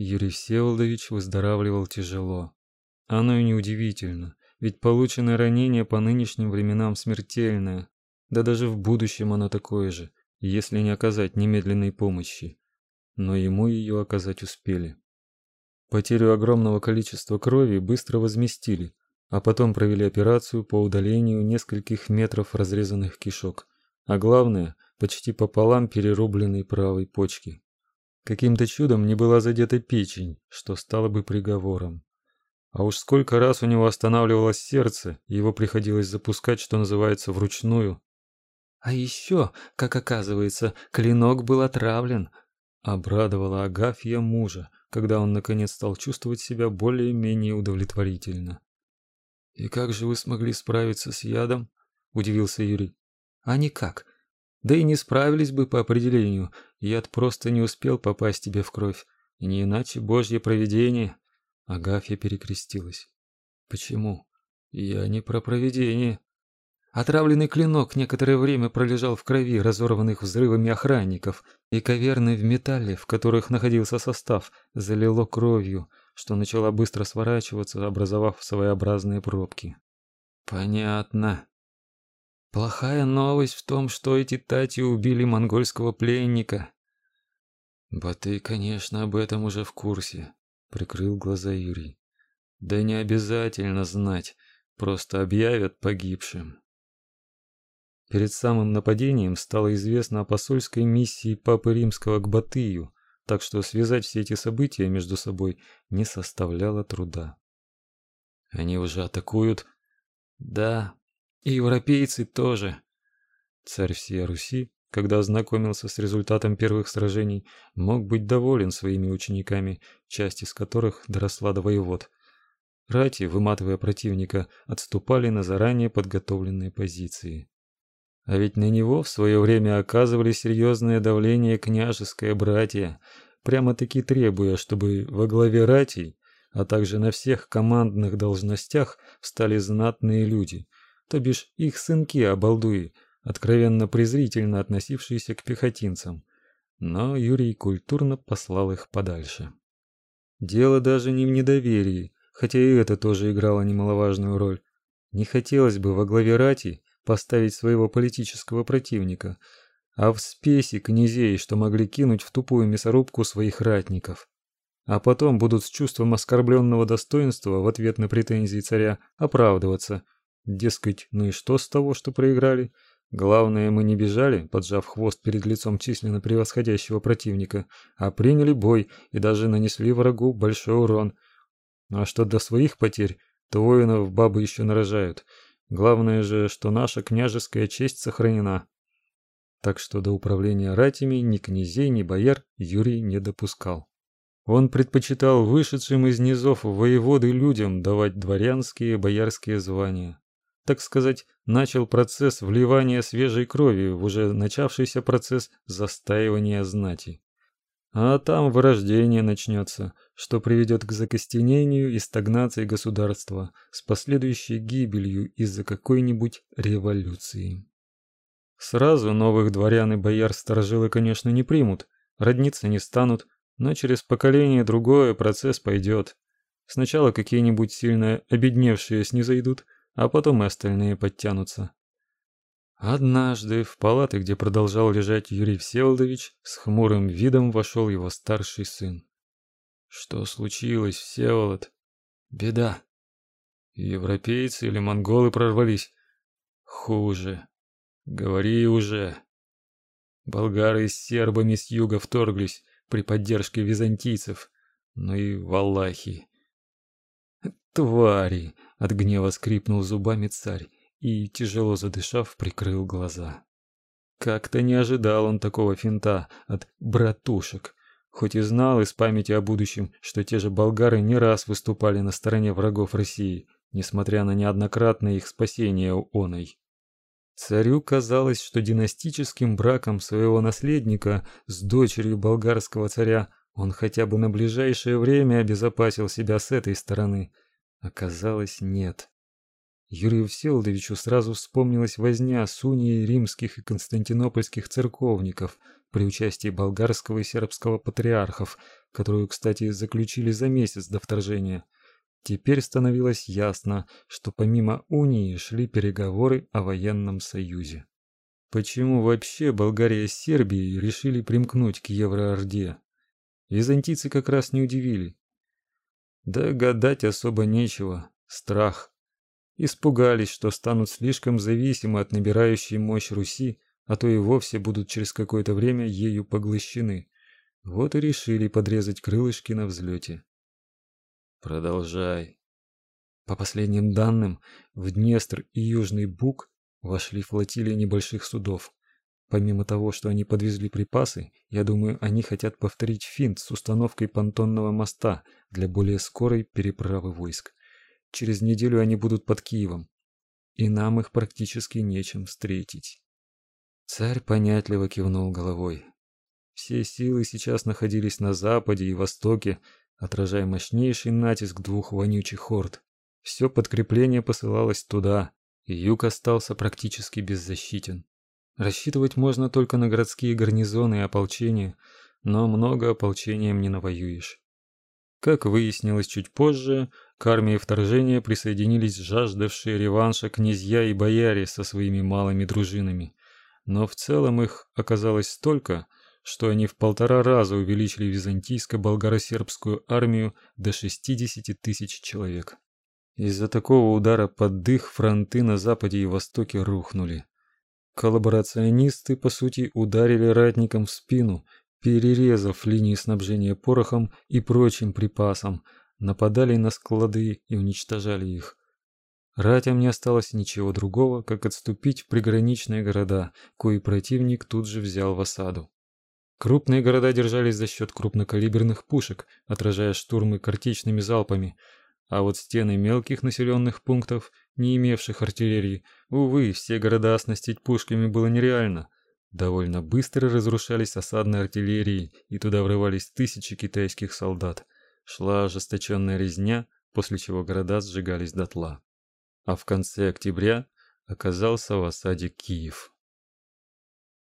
Юрий Всеволодович выздоравливал тяжело. Оно и неудивительно, ведь полученное ранение по нынешним временам смертельное, да даже в будущем оно такое же, если не оказать немедленной помощи. Но ему ее оказать успели. Потерю огромного количества крови быстро возместили, а потом провели операцию по удалению нескольких метров разрезанных кишок, а главное, почти пополам перерубленной правой почки. Каким-то чудом не была задета печень, что стало бы приговором. А уж сколько раз у него останавливалось сердце, его приходилось запускать, что называется, вручную. А еще, как оказывается, клинок был отравлен, обрадовала Агафья мужа, когда он наконец стал чувствовать себя более-менее удовлетворительно. И как же вы смогли справиться с ядом? удивился Юрий. А никак. Да и не справились бы по определению. Яд просто не успел попасть тебе в кровь, не иначе Божье провидение. Агафья перекрестилась. Почему? Я не про провидение. Отравленный клинок некоторое время пролежал в крови разорванных взрывами охранников, и каверны в металле, в которых находился состав, залило кровью, что начала быстро сворачиваться, образовав своеобразные пробки. Понятно. Плохая новость в том, что эти тати убили монгольского пленника. Батый, конечно, об этом уже в курсе, прикрыл глаза Юрий. Да не обязательно знать, просто объявят погибшим. Перед самым нападением стало известно о посольской миссии Папы Римского к Батыю, так что связать все эти события между собой не составляло труда. Они уже атакуют? Да, и европейцы тоже. Царь всей Руси, когда ознакомился с результатом первых сражений, мог быть доволен своими учениками, часть из которых доросла до воевод. Рати, выматывая противника, отступали на заранее подготовленные позиции. А ведь на него в свое время оказывали серьезное давление княжеское братья, прямо-таки требуя, чтобы во главе ратей, а также на всех командных должностях встали знатные люди, то бишь их сынки-обалдуи, откровенно презрительно относившиеся к пехотинцам. Но Юрий культурно послал их подальше. Дело даже не в недоверии, хотя и это тоже играло немаловажную роль. Не хотелось бы во главе рати поставить своего политического противника, а в спеси князей, что могли кинуть в тупую мясорубку своих ратников. А потом будут с чувством оскорбленного достоинства в ответ на претензии царя оправдываться. Дескать, ну и что с того, что проиграли? Главное, мы не бежали, поджав хвост перед лицом численно превосходящего противника, а приняли бой и даже нанесли врагу большой урон. А что до своих потерь, то воинов бабы еще нарожают. Главное же, что наша княжеская честь сохранена. Так что до управления ратями ни князей, ни бояр Юрий не допускал. Он предпочитал вышедшим из низов воеводы людям давать дворянские боярские звания. Так сказать, начал процесс вливания свежей крови в уже начавшийся процесс застаивания знати. А там вырождение начнется, что приведет к закостенению и стагнации государства с последующей гибелью из-за какой-нибудь революции. Сразу новых дворян и бояр сторожилы, конечно, не примут, родниться не станут, но через поколение другое процесс пойдет. Сначала какие-нибудь сильно обедневшие снизойдут, а потом и остальные подтянутся. Однажды в палаты, где продолжал лежать Юрий Всеволодович, с хмурым видом вошел его старший сын. Что случилось, Всеволод? Беда. Европейцы или монголы прорвались? Хуже. Говори уже. Болгары с сербами с юга вторглись при поддержке византийцев, ну и валахи. Твари, от гнева скрипнул зубами царь и, тяжело задышав, прикрыл глаза. Как-то не ожидал он такого финта от братушек, хоть и знал из памяти о будущем, что те же болгары не раз выступали на стороне врагов России, несмотря на неоднократное их спасение оной. Царю казалось, что династическим браком своего наследника с дочерью болгарского царя он хотя бы на ближайшее время обезопасил себя с этой стороны. Оказалось, нет. Юрию Всеволодовичу сразу вспомнилась возня с унией римских и константинопольских церковников при участии болгарского и сербского патриархов, которую, кстати, заключили за месяц до вторжения. Теперь становилось ясно, что помимо унии шли переговоры о военном союзе. Почему вообще Болгария с Сербией решили примкнуть к Евроорде? Византийцы как раз не удивили. Да гадать особо нечего. Страх. Испугались, что станут слишком зависимы от набирающей мощь Руси, а то и вовсе будут через какое-то время ею поглощены. Вот и решили подрезать крылышки на взлете. Продолжай. По последним данным, в Днестр и Южный Буг вошли флотилии небольших судов. Помимо того, что они подвезли припасы, я думаю, они хотят повторить финт с установкой понтонного моста для более скорой переправы войск. Через неделю они будут под Киевом, и нам их практически нечем встретить. Царь понятливо кивнул головой. Все силы сейчас находились на западе и востоке, отражая мощнейший натиск двух вонючих хорд. Все подкрепление посылалось туда, и юг остался практически беззащитен. Рассчитывать можно только на городские гарнизоны и ополчение, но много ополчением не навоюешь. Как выяснилось чуть позже, к армии вторжения присоединились жаждавшие реванша князья и бояре со своими малыми дружинами, но в целом их оказалось столько, что они в полтора раза увеличили византийско-болгаро-сербскую армию до 60 тысяч человек. Из-за такого удара под дых фронты на западе и востоке рухнули. Коллаборационисты, по сути, ударили ратникам в спину, перерезав линии снабжения порохом и прочим припасом, нападали на склады и уничтожали их. Ратям не осталось ничего другого, как отступить в приграничные города, кои противник тут же взял в осаду. Крупные города держались за счет крупнокалиберных пушек, отражая штурмы картечными залпами, а вот стены мелких населенных пунктов, не имевших артиллерии, увы, все города оснастить пушками было нереально. Довольно быстро разрушались осадные артиллерии, и туда врывались тысячи китайских солдат. Шла ожесточенная резня, после чего города сжигались дотла. А в конце октября оказался в осаде Киев.